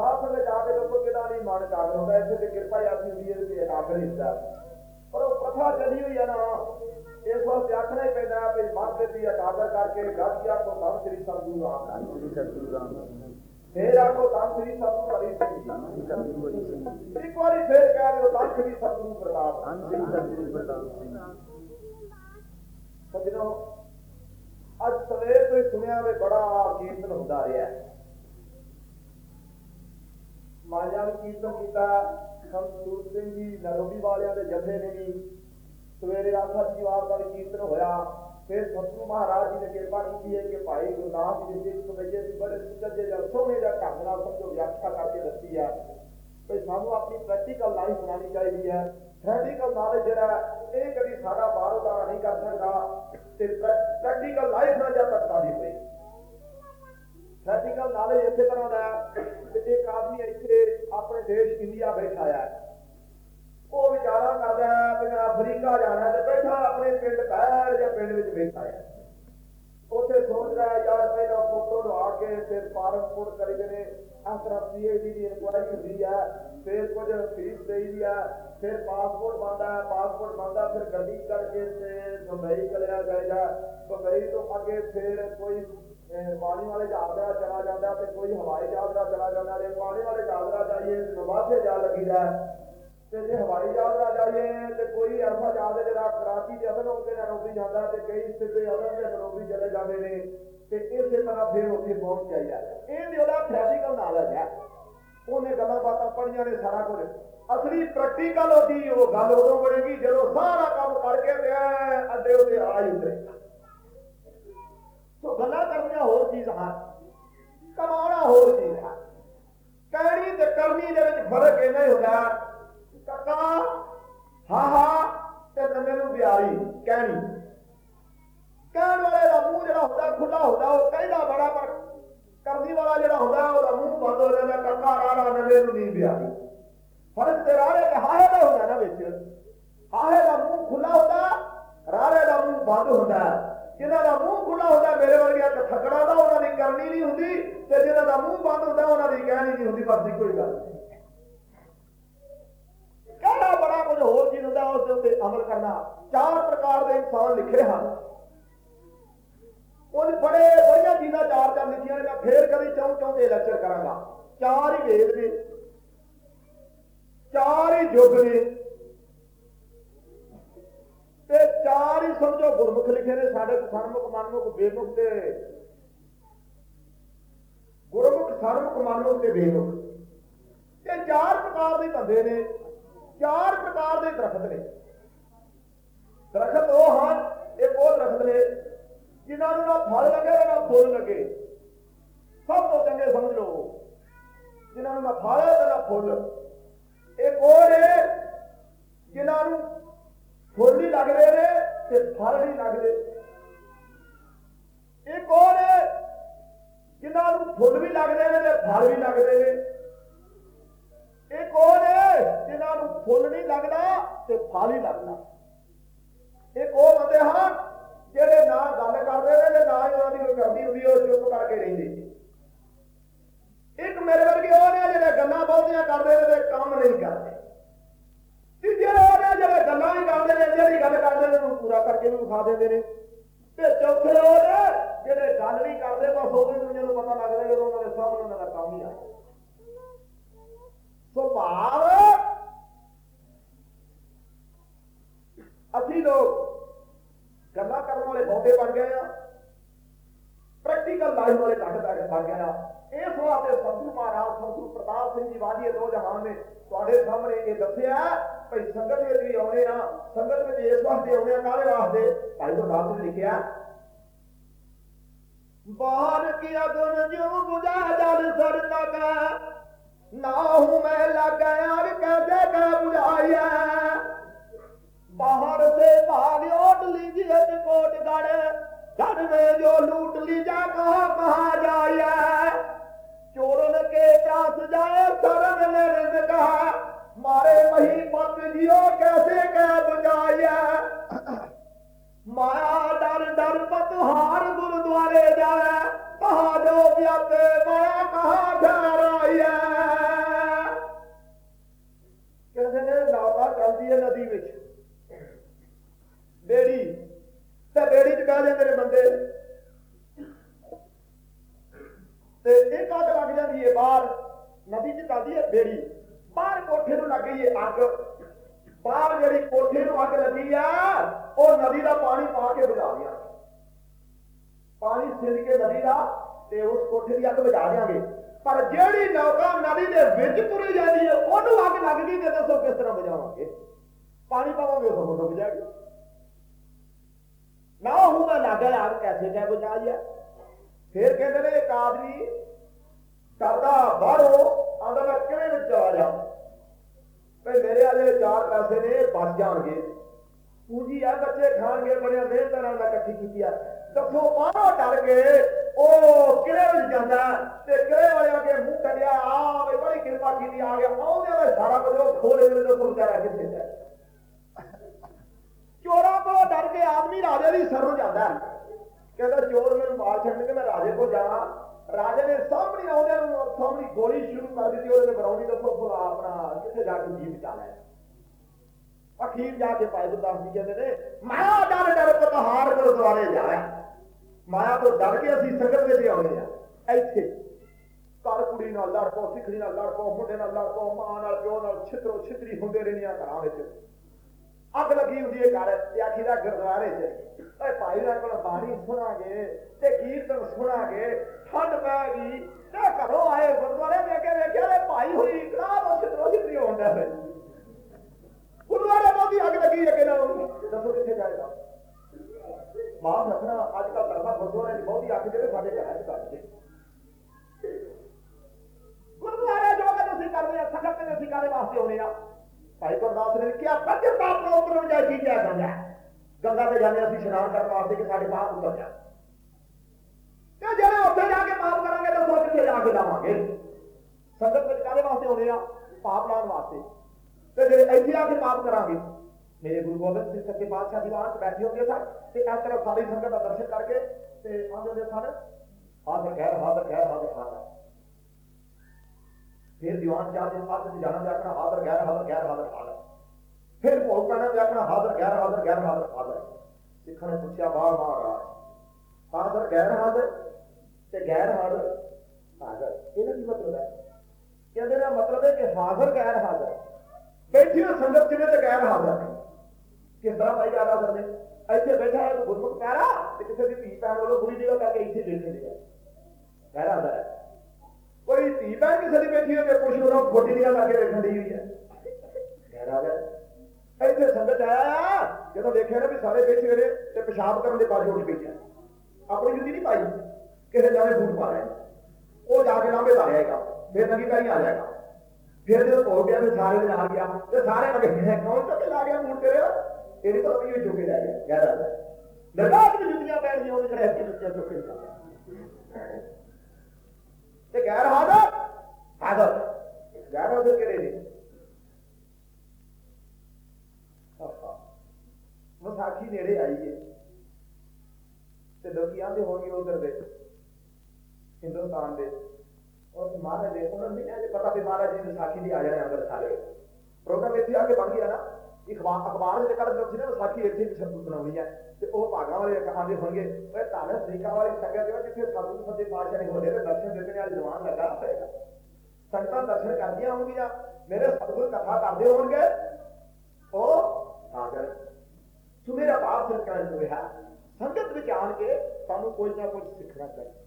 ਸਾਧ ਸੰਗਤ ਜਾ ਕੇ ਦੇਖੋ ਕਿਦਾਂ ਨਹੀਂ ਮਨ ਇਕਾਗਰ ਹੁੰਦਾ ਇੱਥੇ ਤੇ ਕਿਰਪਾ ਆਪਣੀ ਹੁੰਦੀ ਹੈ ਤੇ ਇਕਾਗਰ ਹੀ ਹੁੰਦਾ ਪਰ ਉਹ ਪ੍ਰਥਾ ਚੱਲੀ ਹੋਈ ਆ ਨਾ ਇਸ ਵਾਸਤੇ ਆਖਣਾ ਹੀ ਪੈਂਦਾ ਵੀ ਮਨ ਦੀ ਇਕਾਗਰ ਕਰਕੇ ਗੱਜਿਆ ਕੋ ਨਾਮ ਸ੍ਰੀ ਸਤਿਗੁਰੂ ਰਾਮਦਾਸ ਸ੍ਰੀ ਸਤਿਗੁਰੂ ਰਾਮਦਾਸ ਫੇਰ ਆਖੋ ਤਾਂ ਸ੍ਰੀ ਸਤਿਗੁਰੂ ਹਰੀ ਸਿੰਘ। ਜੀ ਇੱਕ ਵਾਰੀ ਫੇਰ ਕਹਿ ਦਿਓ ਤਾਂ ਸ੍ਰੀ ਸਤਿਗੁਰੂ ਪ੍ਰਤਾਪ। ਧੰਨ ਸ੍ਰੀ ਸਤਿਗੁਰੂ ਪ੍ਰਤਾਪ ਸਿੰਘ। ਸੱਜਣੋ ਅੱਜ ਸਵੇਰ ਤੋਂ ਸੁਣਿਆ ਵੀ ਬੜਾ ਕੀਰਤਨ ਹੁੰਦਾ ਰਿਹਾ। ਹੈ। ਮਾਇਆ ਵੀ ਕੀਰਤਨ ਕੀਤਾ ਸੰਤੂਰ ਸਿੰਘ ਜੀ, ਨਰੋਬੀ ਵਾਲਿਆਂ ਦੇ ਜਥੇ ਨੇ ਵੀ ਸਵੇਰੇ ਆਸਾ ਜੀ ਦਾ ਵੀ ਕੀਰਤਨ ਹੋਇਆ, ਫਿਰ ਸਤਿਗੁਰੂ ਮਹਾਰਾਜ ਜੀ ਨੇ ਕਿਰਪਾ ਕੀਤੀ ਹੈ ਕਿ ਭਾਈ ਗੁਰਨਾਮ ਜੀ ਦੇ ਸਵੇਜੇ ਦੀ ਬੜੇ ਸੁਚੱਜੇ ਜਾਂ ਸੋਹਣੇ ਦਾ ਢੰਗ ਨਾਲ ਸਮਝੋ ਵਿਆਖਿਆ ਕਰਕੇ ਦੱਸੀ ਹੈ ਤੇ ਸਾਨੂੰ ਆਪਣੀ ਪ੍ਰੈਕਟੀਕਲ ਲਾਈਫ ਬਣਾਉਣੀ ਚਾਹੀਦੀ ਹੈ ਥਿਓਰੀਕਲ ਨੌਲੇਜ ਜਿਹੜਾ ਇਹ ਕਦੀ ਸਾਡਾ ਬਾਹਰੋਂ ਦਾ ਨਹੀਂ ਕਰ ਸਕਦਾ। ਤੇ ਪ੍ਰੈਕਟੀਕਲ ਲਾਈਫ ਨਾਲ ਜਦ ਤੱਕ ਸਾਡੀ ਹੋਈ ਥਿਓਰੀਕਲ ਨੌਲੇਜ ਇਸੇ ਤਰ੍ਹਾਂ ਦਾ ਕਿ ਇੱਕ ਆਦਮੀ ਇੱਥੇ ਆਪਣੇ ਦੇਸ਼ ਇੰਡੀਆ ਬੈਠਾ ਹੈ, ਉਹ ਵਿਚਾਰਾ ਕਰਦਾ ਹੈ ਕਿ ਅਫਰੀਕਾ ਜਾਣਾ ਤੇ ਬੈਠਾ ਆਪਣੇ ਪਿੰਡ ਪੈਰ ਜਾਂ ਪਿੰਡ ਵਿੱਚ ਬੈਠਾ ਹੈ। ਉੱਥੇ ਸੋਚਦਾ ਯਾਰ ਪਹਿਲਾਂ ਫੋਟੋ ਲਵਾ ਕੇ ਫਿਰ ਪਾਸਪੋਰਟ ਕਰੀਦੇ ਨੇ ਇਸ ਤਰ੍ਹਾਂ ਪੀਐਚਡੀ ਦੀ ਇਨਕੁਆਇਰੀ ਹੁੰਦੀ ਹੈ, ਫਿਰ ਕੁਝ ਫੀਸ ਦੇਈਦੀ ਆ ਫਿਰ ਪਾਸਪੋਰਟ ਬਣਦਾ ਪਾਸਪੋਰਟ ਬਣਦਾ, ਫਿਰ ਗੱਡੀ ਕਰਕੇ ਤੇ ਦੁਬਈ ਚਲਿਆ ਜਾਈਦਾ ਦੁਬਈ ਤੋਂ ਅੱਗੇ ਫਿਰ ਕੋਈ ਪਾਣੀ ਵਾਲੇ ਜਹਾਜ਼ ਦਾ ਚਲਾ ਜਾਂਦਾ ਤੇ ਕੋਈ ਹਵਾਈ ਜਹਾਜ਼ ਦਾ ਚਲਾ ਜਾਂਦਾ। ਜੇ ਪਾਣੀ ਵਾਲੇ ਜਹਾਜ਼ ਦਾ ਜਾਈਏ ਨਵਾਸੇ ਜਾ ਲੱਗੀਦਾ ਤੇ ਜੇ ਹਵਾਈ ਜਹਾਜ਼ ਦਾ ਜਾਈਏ, ਤੇ ਕੋਈ ਐਸਾ ਜਹਾਜ਼ ਜਿਹੜਾ ਕਰਾਚੀ ਦੇ ਅਸਲ ਉੱਤੇ ਨਰੋਬੀ ਜਾਂਦਾ ਤੇ ਕਈ ਸਿੱਧੇ ਅਸਲ ਦੇ ਨਰੋਬੀ ਚਲੇ ਜਾਂਦੇ ਨੇ। ਤੇ ਇਸੇ ਤਰ੍ਹਾਂ ਫਿਰ ਉੱਥੇ ਪਹੁੰਚ ਜਾਈਦਾ। ਇਹ ਵੀ ਪ੍ਰੈਕਟੀਕਲ ਨਾਲਜ ਹੈ। ਉਹਨੇ ਗੱਲਾਂ ਬਾਤਾਂ ਪੜ੍ਹੀਆਂ ਨੇ ਸਾਰਾ ਕੁਝ। ਅਸਲੀ ਪ੍ਰੈਕਟੀਕਲ ਉਹਦੀ ਉਹ ਗੱਲ ਉਦੋਂ ਬਣੇਗੀ ਜਦੋਂ ਸਾਰਾ ਕੰਮ ਕਰਕੇ ਤੇ ਐਂ ਅੱਡੇ ਉੱਤੇ ਆ ਹੀ ਉਤਰੇ ਸੋ ਗੱਲਾਂ ਕਰਨੀਆਂ ਹੋਰ ਕਮਾਉਣਾ ਹੋਰ ਚੀਜ਼ ਹੈ ਕਹਿਣੀ ਤੇ ਕਰਨੀ ਦੇ ਵਿੱਚ ਫ਼ਰਕ ਇੰਨਾ ਹੀ ਹੁੰਦਾ। ਕੱਕਾ, ਹਾਂ ਹਾਂ, ਤੇ ਨੰਨੇ ਨੂੰ ਪਿਆਰੀ ਕਹਿਣੀ। ਕਹਿਣ ਵਾਲੇ ਦਾ ਮੂੰਹ ਜਿਹੜਾ ਹੁੰਦਾ ਖੁੱਲਾ ਹੁੰਦਾ, ਉਹ ਕਹਿੰਦਾ ਬੜਾ, ਪਰ ਕਰਨੀ ਵਾਲਾ ਜਿਹੜਾ ਹੁੰਦਾ, ਉਹਦਾ ਮੂੰਹ ਬੰਦ ਹੋ ਜਾਂਦਾ ਕੱਕਾ ਰਾਣਾ ਨੰਨੇ ਨੂੰ ਨਹੀਂ ਪਿਆਰੀ ਫ਼ਰਕ ਤੇ ਰਾਣੇ ਤੇ ਹਾਏ ਦਾ ਹੁੰਦਾ ਨਾ ਵਿੱਚ। ਹਾਹੇ ਦਾ ਮੂੰਹ ਖੁੱਲਾ ਹੁੰਦਾ ਰਾਣੇ ਦਾ ਮੂੰਹ ਬੰਦ ਹੁੰਦਾ। ਜਿਹਨਾਂ ਦਾ ਮੂੰਹ ਖੁੱਲਾ ਹੁੰਦਾ ਮੇਰੇ ਵਰਗਿਆ ਤੇ ਥਕੜਾ ਦਾ ਉਹਨਾਂ ਦੀ ਕਰਨੀ ਨਹੀਂ ਹੁੰਦੀ ਤੇ ਜਿਹਨਾਂ ਦਾ ਮੂੰਹ ਬੰਦ ਹੁੰਦਾ, ਉਹਨਾਂ ਦੀ ਕਹਿਣੀ ਨਹੀਂ ਹੁੰਦੀ, ਬਸ ਇੱਕੋ ਗੱਲ। ਕਹਿਣਾ ਬੜਾ ਕੁਝ ਹੋਰ ਚੀਜ਼ ਹੁੰਦਾ, ਉਸ ਦੇ ਉੱਤੇ ਅਮਲ ਕਰਨਾ। ਚਾਰ ਪ੍ਰਕਾਰ ਦੇ ਇਨਸਾਨ ਲਿਖੇ ਹਨ। ਉਹ ਬੜੇ ਬੜੀਆਂ ਚੀਜ਼ਾਂ ਚਾਰ ਚਾਰ ਲਿਖੀਆਂ ਨੇ, ਮੈਂ ਫੇਰ ਕਦੀ ਚੌਂ ਚਾਹੁੰਦੇ ਲੈਕਚਰ ਕਰਾਂਗਾ। ਚਾਰ ਹੀ ਵੇਦ ਨੇ, ਚਾਰ ਹੀ ਯੁੱਗ ਨੇ ਤੇ ਚਾਰ ਹੀ ਸਮਝੋ ਗੁਰਮੁਖ ਲਿਖੇ ਨੇ, ਸਾਡੇ ਕੋ ਸਰਮੁਖ ਮਨਮੁਖ, ਬੇਮੁਖ ਤੇ ਗੁਰਮੁਖ ਸਰਮੁਖ ਮਨਮੁਖ ਤੇ ਬੇਮੁਖ। ਇਹ ਚਾਰ ਪ੍ਰਕਾਰ ਦੇ ਧੰਦੇ ਨੇ, ਚਾਰ ਪ੍ਰਕਾਰ ਦੇ ਦਰਖਤ ਨੇ। ਦਰਖਤ ਉਹ ਹਨ ਇਹ ਉਹ ਦਰਖਤ ਨੇ, ਜਿਨ੍ਹਾਂ ਨੂੰ ਨਾ ਫਲ ਲੱਗੇ ਨਾ ਫੁੱਲ ਲੱਗੇ। ਸਭ ਤੋਂ ਚੰਗੇ ਸਮਝ ਲਓ, ਜਿਨ੍ਹਾਂ ਨੂੰ ਨਾ ਫਲ ਤੇ ਨਾ ਫੁੱਲ। ਇਹ ਉਹ ਨੇ, ਜਿਨ੍ਹਾਂ ਨੂੰ ਫੁੱਲ ਨਹੀਂ ਲੱਗਦੇ ਨੇ ਤੇ ਫਲ ਨਹੀਂ ਲੱਗਦੇ। ਇਹ ਉਹ ਨੇ ਜਿਨ੍ਹਾਂ ਨੂੰ ਫੁੱਲ ਵੀ ਲੱਗਦੇ ਨੇ ਤੇ ਫਲ ਵੀ ਲੱਗਦੇ ਨੇ। ਇਹ ਉਹ ਨੇ ਜਿਨ੍ਹਾਂ ਨੂੰ ਫੁੱਲ ਨਹੀਂ ਲੱਗਦਾ ਤੇ ਫਲ ਹੀ ਲੱਗਦਾ। ਇਹ ਉਹ ਬੰਦੇ ਹਨ? ਜਿਹੜੇ ਨਾ ਗੱਲ ਕਰਦੇ ਨੇ ਤੇ ਨਾ ਹੀ ਉਹਨਾਂ ਦੀ ਕੋਈ ਕਰਦੀ ਹੁੰਦੀ, ਉਹ ਚੁੱਪ ਕਰਕੇ ਰਹਿੰਦੇ। ਇੱਕ ਮੇਰੇ ਵਰਗੇ ਉਹ ਨੇ ਜਿਹੜੇ ਗੱਲਾਂ ਬਹੁਤੀਆਂ ਕਰਦੇ ਨੇ ਤੇ ਕੰਮ ਨਹੀਂ ਕਰਦੇ। ਗੱਲਾਂ ਵੀ ਕਰਦੇ ਨੇ, ਜਿਹੜੀ ਗੱਲ ਕਰਦੇ ਨੇ, ਉਹਨੂੰ ਪੂਰਾ ਕਰਕੇ ਵੀ ਵਿਖਾ ਦਿੰਦੇ ਨੇ। ਤੇ ਚੌਥੇ ਉਹ ਜਿਹੜੇ ਗੱਲ ਨਹੀਂ ਕਰਦੇ ਬਸ ਉਹ ਵੀ ਦੁਨੀਆ ਨੂੰ ਪਤਾ ਲੱਗਦਾ ਜਦੋਂ ਉਹਨਾਂ ਦੇ ਸਾਹਮਣੇ ਉਹਨਾਂ ਦਾ ਕੰਮ ਹੀ ਆ ਸੋ ਭਾਵ, ਅਸੀਂ ਲੋਕ ਗੱਲਾਂ ਕਰਨ ਵਾਲੇ ਬਹੁਤੇ ਬਣ ਗਏ ਆ। ਪ੍ਰੈਕਟੀਕਲ ਲਾਈਫ ਵਾਲੇ ਘੱਟ ਤੱਕ ਬਣ ਗਏ ਆ। ਇਸ ਵਾਸਤੇ ਸੰਧੂ ਮਹਾਰਾਜ, ਸੰਧੂ ਪ੍ਰਤਾਪ ਸਿੰਘ ਜੀ ਵਾਦੀਏ ਦੋ ਜਹਾਨ ਨੇ ਤੁਹਾਡੇ ਸਾਹਮਣੇ ਇਹ ਦੱਸਿਆ, ਭਈ ਸੰਗਤ ਵਿੱਚ ਵੀ ਆਉਣੇ ਆ ਸੰਗਤ ਵਿੱਚ ਇਸ ਵਾਸਤੇ ਆਉਂਦੇ ਆ ਕਾਹਦੇ ਵਾਸਤੇ ਭਾਈ ਤੋਂ ਦਾਸ ਨੇ ਲਿਖਿਆ, ਬਾਹਰ ਕੀ ਅਗਨ ਜਿਉ ਗੁਦਾ ਜਲ ਸਰ ਲਗਾ ਨਾ ਹੂੰ ਮੈਂ ਲਗਾਇਆ ਅਰ ਕਹਦੇ ਕਾ ਬੁਲਾਇਆ ਬਾਹਰ ਸੇ ਭਾਗਿਓ ਟਲੀ ਜਿਤ ਕੋਟ ਗੜ ਘਰ ਜੋ ਲੂਟ ਲੀ ਜਾ ਕਹਾ ਕਹਾ ਜਾਇਆ ਚੋਰਨ ਕੇ ਚਾਸ ਜਾਏ ਸਰਗ ਨੇ ਰਿੰਦ ਕਹਾ ਮਾਰੇ ਮਹੀ ਮਤ ਜਿਓ ਕੈਸੇ ਕੈ ਬੁਝਾਇਆ ਮਾਇਆ ਡਰ ਡਰ ਪਤਹਾਰ ਗੁਰਦੁਆਰੇ ਜਾਵੇ ਕਹਾ ਜੋ ਪਿਆਤੇ ਮਾਇਆ ਕਹਾ ਠਹਿਰਾਇਆ ਕਹਿੰਦੇ ਨੇ ਨਾਵਾ ਚੱਲਦੀ ਹੈ ਨਦੀ ਵਿੱਚ। ਬੇੜੀ, ਤੇ ਬੇੜੀ ਚ ਬਹਿ ਜਾਂਦੇ ਨੇ ਬੰਦੇ। ਤੇ ਇੱਕ ਅੱਗ ਲੱਗ ਜਾਂਦੀ ਹੈ ਬਾਹਰ, ਨਦੀ ਚ ਚੱਲਦੀ ਹੈ ਬੇੜੀ। ਬਾਹਰ ਕੋਠੇ ਨੂੰ ਲੱਗ ਗਈ ਹੈ ਅੱਗ। ਬਾਹਰ ਜਿਹੜੀ ਕੋਠੇ ਨੂੰ ਅੱਗ ਲੱਗੀ ਆ, ਉਹ ਨਦੀ ਦਾ ਪਾਣੀ ਪਾ ਕੇ ਬੁਝਾ ਦਿਆ ਪਾਣੀ ਸਿੱਲ ਕੇ ਨਦੀ ਦਾ ਤੇ ਉਸ ਕੋਠੇ ਦੀ ਅੱਗ ਬੁਝਾ ਦਿਆਂਗੇ। ਪਰ ਜਿਹੜੀ ਨੌਕਾ ਨਦੀ ਦੇ ਵਿੱਚ ਤੁਰੀ ਜਾਂਦੀ ਹੈ ਉਹਨੂੰ ਅੱਗ ਲੱਗਦੀ ਤੇ ਦੱਸੋ ਕਿਸ ਤਰ੍ਹਾਂ ਬੁਝਾਵਾਂਗੇ? ਪਾਣੀ ਪਾਵਾਂਗੇ ਉਸ ਸਭ ਡੁੱਬ ਜਾਏਗੀ ਨਾ ਹੂੰ ਮੈਂ ਲੱਗਾ ਅੱਗ ਕੈਸੇ ਕਹਿ ਬੁਝਾਈਆ ਫਿਰ ਕਹਿੰਦੇ ਨੇ, ਇੱਕ ਆਦਮੀ ਕਰਦਾ, ਬਾਹਰੋਂ ਆਂਦਾ ਮੈਂ ਕਿਵੇਂ ਵਿੱਚ ਆ ਜਾ ਭਈ ਮੇਰੇ ਆਲੇ ਚਾਰ ਪੈਸੇ ਨੇ, ਬਚ ਜਾਣਗੇ। ਪੂੰਜੀ ਆ ਬੱਚੇ ਖਾਣਗੇ, ਬੜੀਆਂ ਮਿਹਨਤ ਨਾਲ ਇਕੱਠੀ ਕੀਤੀ ਆ। ਦੱਸੋ, ਬਾਹਰੋਂ ਡਰ ਕੇ ਉਹ ਕਿਲੇ ਵਿੱਚ ਜਾਂਦਾ ਤੇ ਕਿਲੇ ਵਾਲੇ ਅੱਗੇ ਮੂੰਹ ਕੱਢਿਆ? ਆ ਬਈ, ਬੜੀ ਕਿਰਪਾ ਕੀਤੀ, ਆ ਗਿਆ। ਆਉਂਦੇ ਵਾਲੇ ਸਾਰਾ ਕੁਝ ਉਹ ਖੋਲੇ ਦੇ ਦੱਸੋ ਵਿਚਾਰਾ ਕਿੱਥੇ ਹੈ। ਚੋਰਾਂ ਤੋਂ ਡਰ ਕੇ ਆਦਮੀ ਰਾਜੇ ਦੀ ਸਰੋਂ ਜਾਂਦਾ ਕਹਿੰਦਾ, ਚੋਰ ਮੈਨੂੰ ਮਾਰ ਛੱਡਣਗੇ, ਮੈਂ ਰਾਜੇ ਕੋਲ ਜਾਣਾ। ਰਾਜੇ ਨੇ ਸਾਹਮਣੇ ਗੋਲੀ ਸ਼ੁਰੂ ਕਰ ਦਿੱਤੀ, ਉਹਦੇ ਬਰੌਣੀ ਦੱਸੋ ਆਪਣਾ ਕਿੱਥੇ ਜਾ ਕੇ ਜੀਵ ਚਾਲਾ ਹੈ ਅਖੀਰ ਜਾ ਕੇ ਭਾਈ ਗੁਰਦਾਸ ਜੀ ਕਹਿੰਦੇ ਨੇ, ਮਾਇਆ ਡਰ ਡਰ ਪੁੱਤ, ਹਾਰ ਗੁਰਦੁਆਰੇ ਜਾਏ। ਮਾਇਆ ਤੋਂ ਡਰ ਕੇ ਅਸੀਂ ਸੰਗਤ ਵਿੱਚ ਆਉਂਦੇ ਆ ਇੱਥੇ ਘਰ ਕੁੜੀ ਨਾਲ ਲੜ ਪੋ ਸਿੱਖੜੀ ਨਾਲ ਲੜ ਪੋ ਮੁੰਡੇ ਨਾਲ ਲੜ ਪੋ ਮਾਂ ਨਾਲ, ਪਿਓ ਨਾਲ ਛਿੱਤਰੋ ਛਿੱਤਰੀ ਹੁੰਦੇ ਰਹਿੰਦੀਆਂ ਘਰਾਂ ਵਿੱਚ। ਅੱਗ ਲੱਗੀ ਹੁੰਦੀ ਹੈ ਘਰ, ਤੇ ਆਖੀ ਦਾ ਗੁਰਦੁਆਰੇ ਚ, ਓਏ ਭਾਈ ਨਾਲ ਕੋਲ ਬਾਣੀ ਸੁਣਾਗੇ, ਤੇ ਕੀਰਤਨ ਸੁਣਾਗੇ, ਠੰਡ ਪੈ ਗਈ, ਤੇ ਘਰੋਂ ਆਏ ਗੁਰਦੁਆਰੇ ਵੇਖ ਕੇ ਵੇਖਿਆ ਤੇ ਭਾਈ ਹੋਈ ਕਰਾ ਦੋ ਛਿੱਤਰੋ ਛਿੱਤਰੀ ਹੁੰਦਾ ਹੈ ਗੁਰਦੁਆਰੇ ਬਹੁਤੀ ਅੱਗ ਲੱਗੀ ਅੱਗੇ ਨਾਲ ਉਹਨੂੰ। ਦੱਸੋ ਕਿੱਥੇ ਜਾਏਗਾ ਮਾਂ ਰੱਖਣਾ ਅੱਜ ਕੱਲ ਕਰਦਾ ਗੁਰਦੁਆਰੇ ਦੀ ਬਹੁਤੀ ਅੱਗ ਜਿਹੜੇ ਸਾਡੇ ਘਰਾਂ 'ਚ ਕਰਦੇ ਗੁਰਦੁਆਰੇ ਜੋ ਕਿ ਤੁਸੀਂ ਕਰਦੇ ਆ ਸੰਗਤ ਤੇ ਅਸੀਂ ਕਾਦੇ ਵਾਸਤੇ ਆਉਨੇ ਆ ਭਾਈ ਗੁਰਦਾਸ ਨੇ ਕਿਹਾ ਬੱਜੇ ਪਾਪ ਨੂੰ ਉੱਤਰ ਜਾਏ ਕੀ ਕਿਹਾ ਜਾਂਦਾ ਗੰਗਾ ਤੇ ਜਾਂਦੇ ਅਸੀਂ ਇਸ਼ਨਾਨ ਕਰਨ ਵਾਸਤੇ ਕਿ ਸਾਡੇ ਪਾਪ ਉੱਤਰ ਜਾਣ ਤੇ ਜਿਹੜੇ ਉੱਥੇ ਜਾ ਕੇ ਪਾਪ ਕਰਾਂਗੇ ਤਾਂ ਉਹ ਕਿੱਥੇ ਜਾ ਕੇ ਲਾਵਾਂਗੇ ਸੰਗਤ ਵਿੱਚ ਕਾਦੇ ਵਾਸਤੇ ਆਉਨੇ ਆ ਪਾਪ ਲਾਉਣ ਵਾਸਤੇ ਤੇ ਜਿਹੜੇ ਇੱਥੇ ਆ ਕੇ ਪਾਪ ਕਰਾਂਗੇ ਮੇਰੇ ਗੁਰੂ ਗੋਬਿੰਦ ਸਿੰਘ ਸੱਚੇ ਪਾਤਸ਼ਾਹ ਦੀਵਾਨ 'ਚ ਬੈਠੇ ਹੁੰਦੇ ਸਨ ਤੇ ਇਸ ਤਰ੍ਹਾਂ ਸਾਰੀ ਸੰਗਤ ਦਾ ਦਰਸ਼ਨ ਕਰਕੇ ਤੇ ਆਉਂਦੇ ਹੁੰਦੇ ਸਨ ਹਾਜ਼ਰ ਗੈਰ ਹਾਜ਼ਰ ਗੈਰ ਹਾਜ਼ਰ ਹਾਜ਼ਰ ਫਿਰ ਦੀਵਾਨ ਚਾਹ ਦੇ ਪਾਸ ਤੇ ਜਾਣਾ ਤੇ ਆਪਣਾ ਹਾਜ਼ਰ ਗੈਰ ਹਾਜ਼ਰ ਗੈਰ ਹਾਜ਼ਰ ਹਾਜ਼ਰ ਫਿਰ ਭੋਗ ਪੈਣਾ ਤੇ ਆਪਣਾ ਹਾਜ਼ਰ ਗੈਰ ਹਾਜ਼ਰ ਗੈਰ ਹਾਜ਼ਰ ਹਾਜ਼ਰ ਸਿੱਖਾਂ ਨੇ ਪੁੱਛਿਆ ਵਾਹ ਮਹਾਰਾਜ ਹਾਜ਼ਰ ਗੈਰ ਹਾਜ਼ਰ ਤੇ ਗੈਰ ਹਾਜ਼ਰ ਹਾਜ਼ਰ ਇਹਦਾ ਕੀ ਮਤਲਬ ਹੈ ਕਹਿੰਦੇ ਦਾ ਮਤਲਬ ਹੈ ਕਿ ਹਾਜ਼ਰ ਗੈਰ ਹਾਜ਼ਰ ਬੈਠੀ ਹੋਈ ਸੰਗਤ ਜਿਵੇਂ ਤੇ ਗੈਰ ਹਾਜ਼ਰ ਕਿਸ ਤਰ੍ਹਾਂ ਭਾਈ ਗੈਰ ਹਾਜ਼ਰ ਇੱਥੇ ਬੈਠਾ ਹੈ ਗੁਰਮੁਖ ਪਿਆਰਾ ਤੇ ਕਿਸੇ ਦੀ ਧੀ ਭੈਣ ਵੱਲੋਂ ਬੁਰੀ ਜਗ੍ਹਾ ਕਰਕੇ ਇੱਥੇ ਦੇਖਦੇ ਨੇ ਗੈਰ ਹਾਜ਼ਰ ਹੈ ਕੋਈ ਧੀ ਭੈਣ ਕਿਸੇ ਦੀ ਬੈਠੀ ਹੋਵੇ ਕੁਛ ਉਹਨਾਂ ਖੋਟੀ ਦੀਆਂ ਲਾ ਕੇ ਵੇਖਣ ਦੀ ਹੋਈ ਹੈ ਗੈਰ ਹਾਜ਼ਰ। ਇੱਥੇ ਸੰਗਤ ਆਇਆ ਜਦੋਂ ਦੇਖਿਆ ਨਾ ਵੀ ਸਾਰੇ ਬੈਠੇ ਨੇ ਤੇ ਪਿਸ਼ਾਬ ਕਰਨ ਦੇ ਬਾਅਦ ਉੱਠ ਬੈਠਾ ਆਪਣੀ ਜੁੱਤੀ ਨਹੀਂ ਪਾਈ। ਕਿਸੇ ਜਾਵੇ ਬੂਟ ਪਾ ਲਿਆ ਉਹ ਜਾ ਕੇ ਲਾਂਬੇ ਧਾਰਿਆਗਾ ਫਿਰ ਨੰਗੀ ਪੈਰੀ ਆ ਜਾਏਗਾ ਫਿਰ ਜਦੋਂ ਹੋ ਗਿਆ ਫਿਰ ਸਾਰੇ ਦੇ ਆ ਗਿਆ। ਤੇ ਸਾਰੇ ਅਗੇ ਕੌਣ ਤਾਂ ਲਾ ਗਿਆ ਬੂਟ ਤੇਰੇ? ਇਹਨੇ ਤਾਂ ਵੀ ਚੁੱਕੇ ਲੈ ਗਿਆ। ਗੈਰ ਹਾਜ਼ਰ ਦਰਗਾਹ ਜੁੱਤੀਆਂ ਪੈਣ ਦੀਆਂ ਉਹਦੇ ਖੜੇ ਹੱਥ ਜੁੱਤੀਆਂ ਚੁੱਕ ਤੇ ਗੈਰ ਹਾਜ਼ਰ? ਹਾਜ਼ਰ। ਗੈਰ ਹਾਜ਼ਰ ਕਿਹੜੇ ਨੇ? ਵਿਸਾਖੀ ਨੇੜੇ ਆਈ ਹੈ। ਤੇ ਲੋਕੀ ਆਂਦੇ ਹੋਣਗੇ ਉਧਰ ਦੇ, ਹਿੰਦੁਸਤਾਨ ਦੇ। ਔਰ ਮਹਾਰਾਜ ਦੇ, ਉਹਨਾਂ ਨੂੰ ਨਹੀਂ ਪਤਾ ਵੀ ਮਹਾਰਾਜ ਜੀ ਵਿਸਾਖੀ ਦੀ ਆ ਜਾਣੇ ਅੰਦਰ ਸਾਰੇ ਪ੍ਰੋਗਰਾਮ ਇੱਥੇ ਆ ਕੇ ਬਣ ਗਿਆ ਨਾ। ਅਖਬਾਰ ਅਖਬਾਰ ਦੇ ਕੱਢ ਦਿੱਤੀ ਨਾ, ਵਿਸਾਖੀ ਇੱਥੇ ਸ਼ਬਦ ਬਣਾਉਣੀ ਹੈ ਤੇ ਉਹ ਭਾਗਾਂ ਵਾਲੇ ਕਹਾਂਦੇ ਹੋਣਗੇ, ਓਏ ਧੰਨ ਅਫਰੀਕਾ ਵਾਲੀ ਸੰਗਤ ਦੇ ਜਿੱਥੇ ਸਾਧੂ ਸੱਜੇ ਪਾਤਸ਼ਾਹ ਨੇ ਹੋਦੇ, ਤੇ ਦਰਸ਼ਨ ਦਿੱਤੇ ਵਾਲੇ ਜਵਾਨ ਲੱਗਾ ਪਏਗਾ ਸੰਗਤਾਂ ਦਰਸ਼ਨ ਕਰਦੀਆਂ ਹੋਣਗੀਆਂ। ਮੇਰੇ ਸਤਿਗੁਰ ਕਥਾ ਕਰਦੇ ਹੋਣਗੇ। ਉਹ ਹਾਜ਼ਰ ਸੋ ਮੇਰਾ ਭਾਵ ਸਿਰ ਕਰਨ ਨੂੰ ਰਿਹਾ ਸੰਗਤ ਵਿੱਚ ਆਣ ਕੇ ਸਾਨੂੰ ਕੋਈ ਨਾ ਕੁਝ ਸਿੱਖਣਾ ਚਾਹੀਦਾ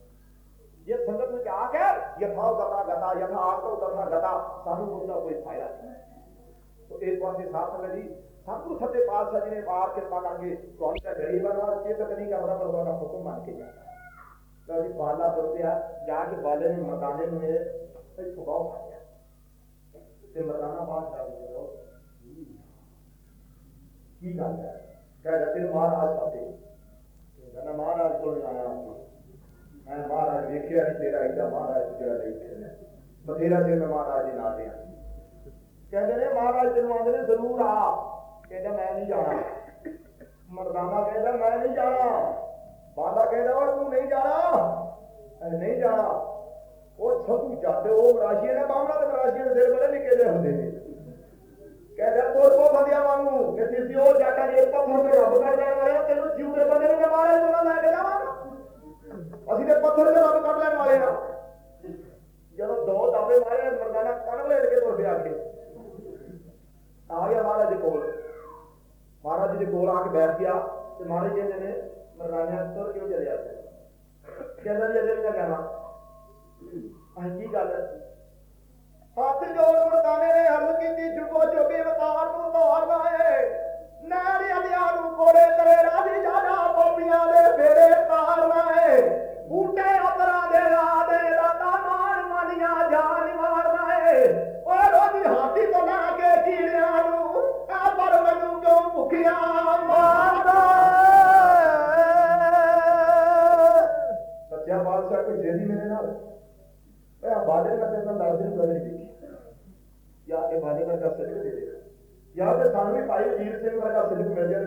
ਜੇ ਸੰਗਤ ਵਿੱਚ ਆ ਕੇ ਯਥਾ ਗਤਾ ਗਤਾ ਯਥਾ ਆਤੋ ਗਤਾ ਗਤਾ ਸਾਨੂੰ ਉਸ ਦਾ ਕੋਈ ਫਾਇਦਾ ਨਹੀਂ ਤੋ ਇਸ ਵਾਸਤੇ ਸਾਧ ਸੰਗਤ ਜੀ ਸਤਿਗੁਰ ਸੱਚੇ ਪਾਤਸ਼ਾਹ ਜੀ ਨੇ ਬਾਰ ਕਿਰਪਾ ਕਰਕੇ ਤੁਹਾਨੂੰ ਤਾਂ ਗਰੀਬਾਂ ਨਾਲ ਚੇਤਕ ਨਹੀਂ ਕਰਦਾ ਪਰ ਉਹਦਾ ਹੁਕਮ ਮੰਨ ਕੇ ਜਾਣਾ ਤਾਂ ਜੀ ਬਾਲਾ ਤੁਰਦਿਆ ਜਾ ਕੇ ਬਾਲੇ ਨੂੰ ਮਕਾਨੇ ਨੂੰ ਮੇਰੇ ਇੱਥੋਂ ਬਾਹਰ ਆ ਗਿਆ ਤੇ ਮਰਦਾਨਾ ਬਾਹਰ ਜਾ ਕੀ ਗੱਲ ਹੈ? ਕਹਿ ਤੇ ਮਹਾਰਾਜ ਪਾਤੇ ਕਹਿੰਦਾ, ਮਹਾਰਾਜ ਕੋਲ ਆਇਆ ਮੈਂ ਮਹਾਰਾਜ ਵੇਖਿਆ ਨਹੀਂ, ਤੇਰਾ ਇੱਡਾ ਮਹਾਰਾਜ ਜਿਹੜਾ ਦੇਖਿਆ ਬਥੇਰਾ ਤੇ ਮੈਂ ਮਹਾਰਾਜ ਦੇ ਨਾਲ ਦੇ ਕਹਿੰਦੇ ਨੇ, ਮਹਾਰਾਜ ਤੈਨੂੰ ਨੇ, ਜ਼ਰੂਰ ਆ। ਕਹਿੰਦਾ, ਮੈਂ ਨਹੀਂ ਜਾਣਾ। ਮਰਦਾਨਾ ਕਹਿੰਦਾ, ਮੈਂ ਨਹੀਂ ਜਾਣਾ। ਬਾਲਾ ਕਹਿੰਦਾ ਉਹ ਤੂੰ ਨਹੀਂ ਜਾਣਾ? ਅਰੇ ਨਹੀਂ ਜਾਣਾ। ਉਹ ਛੋਟੂ ਜਾਂਦੇ ਉਹ ਰਾਸ਼ੀ ਨੇ ਬਾਮਣਾ ਤੇ ਰਾਸ਼ੀ ਦੇ ਦਿਲ ਬੜੇ ਨਿੱਕੇ ਜਿਹੇ ਹੁੰਦੇ ਨੇ। ਕਹਿੰਦਾ ਤੋਰ ਵਾਂਗੂ ਕਿ ਤੁਸੀਂ ਉਹ ਜਾਟਾ ਦੇ ਪੱਥਰ ਤੇ ਰੱਬ ਕਰ ਲੈਣ ਵਾਲੇ ਤੈਨੂੰ ਜੀਵ ਦੇ ਬੰਦੇ ਨੇ ਮਾਰੇ ਤੋਂ ਲੈ ਕੇ ਜਾਵਾਂਗਾ। ਅਸੀਂ ਤੇ ਪੱਥਰ ਤੇ ਰੱਬ ਕੱਢ ਲੈਣ ਵਾਲੇ ਆ। ਜਦੋਂ ਦੋ ਦਾਵੇ ਮਾਰੇ, ਮਰਦਾਨਾ ਕੱਢ ਲੈ ਕੇ ਤੁਰ ਪਿਆ ਕੇ ਆ ਗਿਆ ਮਹਾਰਾਜ ਦੇ ਕੋਲ। ਮਹਾਰਾਜ ਦੇ ਕੋਲ ਆ ਕੇ ਬੈਠ ਗਿਆ ਤੇ ਮਹਾਰਾਜ ਜੀ ਨੇ, ਮਰਦਾਨਾ ਤੁਰ ਕਿਉਂ ਚਲਿਆ? ਕਹਿੰਦਾ ਜੀ, ਅਜੇ ਨਾ ਕਹਿਣਾ। ਹਾਂ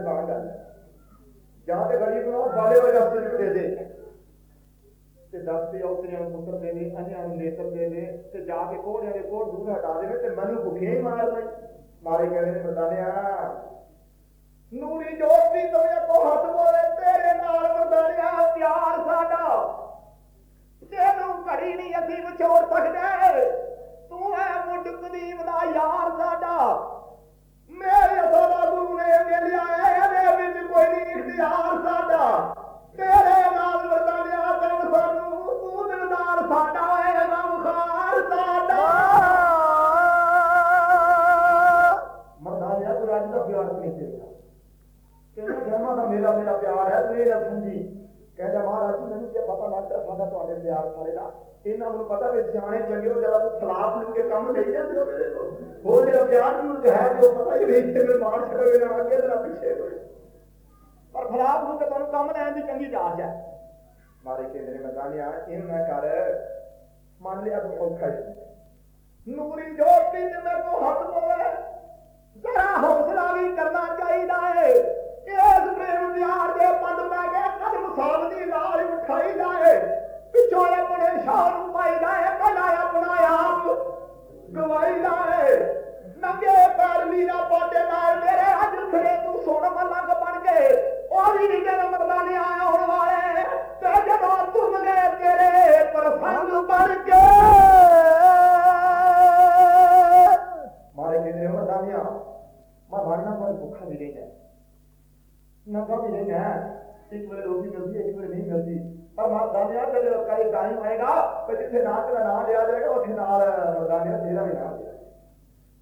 ਸਿਲਕ ਮਿਲ ਜਾਏ ਤਾਂ ਗੱਲ ਹੈ। ਜਾਂ ਤੇ ਗਰੀਬ ਨੂੰ ਉਹ ਬਾਲੇ ਤੇ ਦਸ ਤੇ ਔਤਰਿਆਂ ਨੂੰ ਪੁੱਤਰ ਦੇਵੇ ਅੰਨਿਆਂ ਨੂੰ ਨੇਤਰ ਦੇਵੇ ਤੇ ਜਾ ਕੇ ਕੋਹੜਿਆਂ ਦੇ ਕੋੜ ਦੂਰ ਹਟਾ ਦੇਵੇ ਤੇ ਮੈਨੂੰ ਭੁੱਖੇ ਹੀ ਮਾਰ ਦੇ ਮਾਰੇ ਕਹਿੰਦੇ ਨੇ ਮਰਦਾਨਿਆ, ਨੂਰੀ ਜੋਤ ਦੀ ਤੋਇਆ ਕੋ ਹੱਥ ਬੋਲੇ, ਤੇਰੇ ਨਾਲ ਮਰਦਾਨਿਆ, ਪਿਆਰ ਸਾਡਾ। ਤੈਨੂੰ ਘੜੀ ਨਹੀਂ ਅਸੀਂ ਵਿਛੋੜ ਸਕਦੇ। ਤੂੰ ਐ ਮੁੱਢ ਕਦੀਮ ਦਾ ਯਾਰ ਸਾਡਾ। ਮੇਰੇ ਸਦਾ ਗੁਰੂ ਨੇ ਮਿਲਿਆ ਇਹਦੇ ਵਿੱਚ ਕੋਈ ਨਹੀਂ ਇਖਤਿਆਰ ਸਾਡਾ। ਤੇਰੇ ਨਾਲ ਵਰਤਾਲਿਆ ਕਰ ਸਾਨੂੰ ਤੂੰ ਦਿਲਦਾਰ ਸਾਡਾ ਪਿਆਰ ਸਾਰੇ ਇਹਨਾਂ ਨੂੰ ਪਤਾ ਵੀ ਸਿਆਣੇ ਚੰਗੇ ਹੋ ਜਦੋਂ ਤੂੰ ਖਿਲਾਫ ਨੂੰ ਕੇ ਕੰਮ ਲਈ ਜਾਂਦੇ ਹੋ ਮੇਰੇ ਕੋਲ। ਹੋਰ ਜਿਹੜਾ ਪਿਆਰ ਨੂੰ ਹੈ ਜੋ ਪਤਾ ਹੀ ਨਹੀਂ ਕਿ ਮਾਰ ਛੱਡੋਗੇ ਨਾ ਅੱਗੇ ਤੇ ਪਿੱਛੇ ਹੋਏ ਪਰ ਖਿਲਾਫ ਨੂੰ ਤੇ ਤੁਹਾਨੂੰ ਕੰਮ ਲੈਣ ਦੀ ਚੰਗੀ ਜਾਚ ਹੈ। ਮਾਰੇ ਕਹਿੰਦੇ ਨੇ ਮਦਾਨਿਆ ਇਹਨੂੰ ਨਾ ਕਰ। ਮੰਨ ਲਿਆ ਤੂੰ ਔਖਾ ਹੈ। ਨੂਰੀ ਜੋਤੀ ਤੇ ਮੇਰੇ ਕੋ ਹੱਥ ਪਵੇ ਜ਼ਰਾ ਹੌਸਲਾ ਵੀ ਕਰਨਾ ਜਦੋਂ ਆਏਗਾ ਕਿ ਜਿੱਥੇ ਨਾ ਤੇਰਾ ਨਾਮ ਲਿਆ ਜਾਏਗਾ, ਉੱਥੇ ਨਾਲ ਦਾਨਿਆ ਤੇਰਾ ਵੀ ਨਾਮ ਲਿਆ।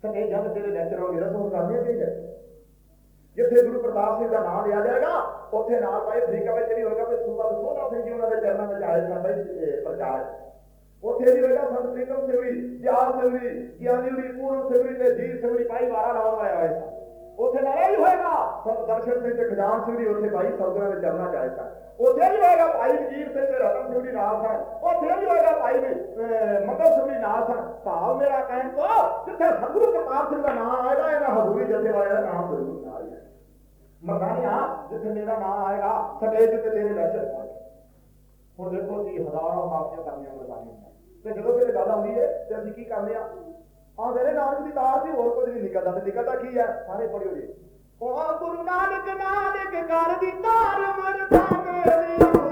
ਸਕੇ ਜਦ ਤੇਰੇ ਲੈਕਚਰ ਹੋ ਗਿਆ ਤੂੰ ਦਾਨਿਆ ਕੀ ਜਿੱਥੇ ਗੁਰੂ ਪ੍ਰਤਾਪ ਸਿੰਘ ਦਾ ਨਾਮ ਲਿਆ ਜਾਏਗਾ, ਉੱਥੇ ਨਾਲ ਭਾਈ ਅਫਰੀਕਾ ਵਿੱਚ ਨਹੀਂ ਹੋਏਗਾ ਕਿ ਸੂਬਾ ਸੋਨਾ ਸਿੰਘ ਜੀ ਉਹਨਾਂ ਦੇ ਚਰਨਾਂ ਵਿੱਚ ਆਏ ਸਨ ਭਾਈ ਪ੍ਰਚਾਰ। ਉੱਥੇ ਵੀ ਹੋਏਗਾ, ਸੰਤ ਪ੍ਰੀਤਮ ਸਿੰਘ ਵੀ, ਦਿਆਲ ਸਿੰਘ ਵੀ, ਗਿਆਨੀ ਵੀ, ਪੂਰਨ ਸਿੰਘ ਵੀ ਤੇ ਜੀਤ ਸਿੰਘ ਵੀ, ਭਾਈ ਵਾਰਾ ਲਾਉਣ ਆਇਆ ਹੋਇਆ ਉੱਥੇ ਨਾ ਇਹ ਵੀ ਹੋਏਗਾ। ਦਰਸ਼ਨ ਸਿੰਘ ਤੇ ਖਜਾਨ ਸਿੰਘ ਵੀ ਉੱਥੇ ਭਾਈ ਸੌਦਰਾਂ ਦੇ ਚਰਨਾਂ ਚ ਉੱਥੇ ਵੀ ਹੋਏਗਾ ਭਾਈ ਵਜੀਰ ਸਿੰਘ ਤੇ ਰਤਨ ਸਿੰਘ ਵੀ ਨਾਲ ਸਨ ਉੱਥੇ ਵੀ ਹੋਏਗਾ ਭਾਈ ਮੰਗਲ ਸਿੰਘ ਵੀ ਨਾਲ ਸਨ ਭਾਵ ਮੇਰਾ ਕਹਿਣ ਤੋਂ, ਜਿੱਥੇ ਸਤਿਗੁਰੂ ਪ੍ਰਤਾਪ ਸਿੰਘ ਦਾ ਨਾਮ ਆਏਗਾ, ਇਹਨਾਂ ਹਜ਼ੂਰੀ ਜਥੇ ਵਾਲੇ ਦਾ ਨਾਮ ਜ਼ਰੂਰ ਨਾਲ ਹੈ ਮਰਦਾਨੀਆਂ ਜਿੱਥੇ ਮੇਰਾ ਨਾਮ ਆਏਗਾ ਸਟੇਜ ਤੇ ਤੇਰੇ ਲੈਕਚਰ ਹੋਣਗੇ। ਹੁਣ ਦੇਖੋ ਜੀ, ਹਜ਼ਾਰਾਂ ਮਾਫੀਆਂ ਕਰਨੀਆਂ ਮਰਦਾਨੀਆਂ ਤੇ ਜਦੋਂ ਕਿਤੇ ਗੱਲ ਆਉਂਦੀ ਹੈ, ਤੇ ਅਸੀਂ ਕੀ ਕਰਦੇ ਆ ਆ ਮੇਰੇ ਨਾਨਕ ਦੀ ਤਾਰ ਸੀ, ਹੋਰ ਕੁਝ ਨਹੀਂ ਨਿਕਲਦਾ ਤੇ ਨਿਕਲਦਾ ਕੀ ਹੈ ਸਾਰੇ ਪੜਿਓ ਜੀ। ਉਹ ਗੁਰੂ ਨਾਨਕ ਨਾਨਕ ਕਰ ਦੀ ਤਾਰ ਮਰਦਾ ਮੇਰੀ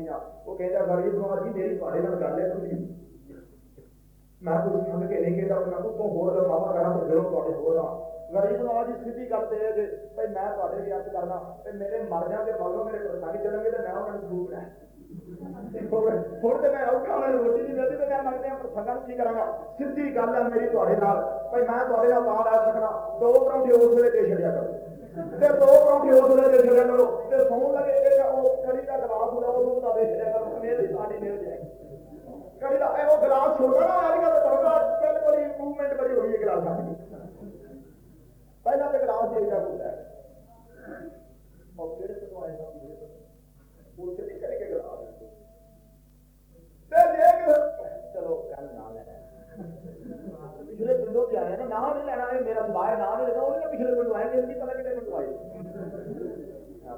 ਸਾਖੀਆਂ ਉਹ ਕਹਿੰਦਾ ਗਰੀਬ ਨੂੰ ਅਰਜੀ ਮੇਰੀ ਤੁਹਾਡੇ ਨਾਲ ਗੱਲ ਹੈ, ਤੁਸੀਂ ਮੈਂ ਕੁਝ ਸਮਝ ਕੇ ਨਹੀਂ ਕਹਿੰਦਾ, ਮੈਂ ਤੋਂ ਹੋਰ ਦਾ ਮਾਵਾ ਕਰਾਂ ਤੇ ਜਦੋਂ ਤੁਹਾਡੇ ਹੋਰ ਆ। ਗਰੀਬ ਨੂੰ ਆਜੀ ਸਿੱਧੀ ਗੱਲ ਤੇ ਹੈ ਕਿ ਭਈ ਮੈਂ ਤੁਹਾਡੇ ਵੀ ਅਰਜ਼ ਕਰਨਾ, ਤੇ ਮੇਰੇ ਮਰਦਿਆਂ ਦੇ ਮਗਰੋਂ ਮੇਰੇ ਪ੍ਰਸੰਗ ਚੱਲਣਗੇ ਤੇ ਮੈਂ ਉਹਨਾਂ ਨੂੰ ਦੂਰ ਰਹਿ ਹੁਣ ਤੇ ਮੈਂ ਔਖਾ ਮੈਨੂੰ ਰੋਟੀ ਨਹੀਂ ਮਿਲਦੀ ਤੇ ਮੈਂ ਮੰਗਦੇ ਆ ਪ੍ਰਸੰਗਾਂ ਨੂੰ ਕੀ ਕਰਾਂਗਾ? ਸਿੱਧੀ ਗੱਲ ਹੈ ਮੇਰੀ ਤੁਹਾਡੇ ਨਾਲ, ਭਈ ਮੈਂ ਤੁਹਾਡੇ ਨਾਲ ਤਾਂ ਰਹਿ ਸਕਣਾ ਦੋ ਪਰੌਂਠੇ ਉਸ ਵੇਲੇ ਦੇ ਛੱਡਿਆ ਕਰੋ। ਤੇ ਦੋ ਪਰੌਂਠੇ ਉਸ ਵੇਲੇ ਦੇ ਛੱਡਿਆ ਕਰੋ। ਤੇ ਸੌਣ ਲੱਗੇ ਇਹ ਉਹ ਕੜੀ ਦਾ ਗਲਾਸ ਹੁੰਦਾ ਉਹ ਦੁੱਧ ਦਾ ਦੇ ਛੱਡਿਆ ਕਰੋ ਮੇਰੇ ਸਾਡੇ ਮਿਲ ਜਾਏ। ਕੜੀ ਦਾ ਇਹ ਉਹ ਗਲਾਸ ਛੋਟਾ ਨਾ ਆ ਗਿਆ ਤਾਂ ਬਿਲਕੁਲ ਇੰਪਰੂਵਮੈਂਟ ਬੜੀ ਹੋਈ ਹੈ ਗਲਾਸਾਂ। ਦੀ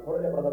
ਹਾਂ ਥੋੜਾ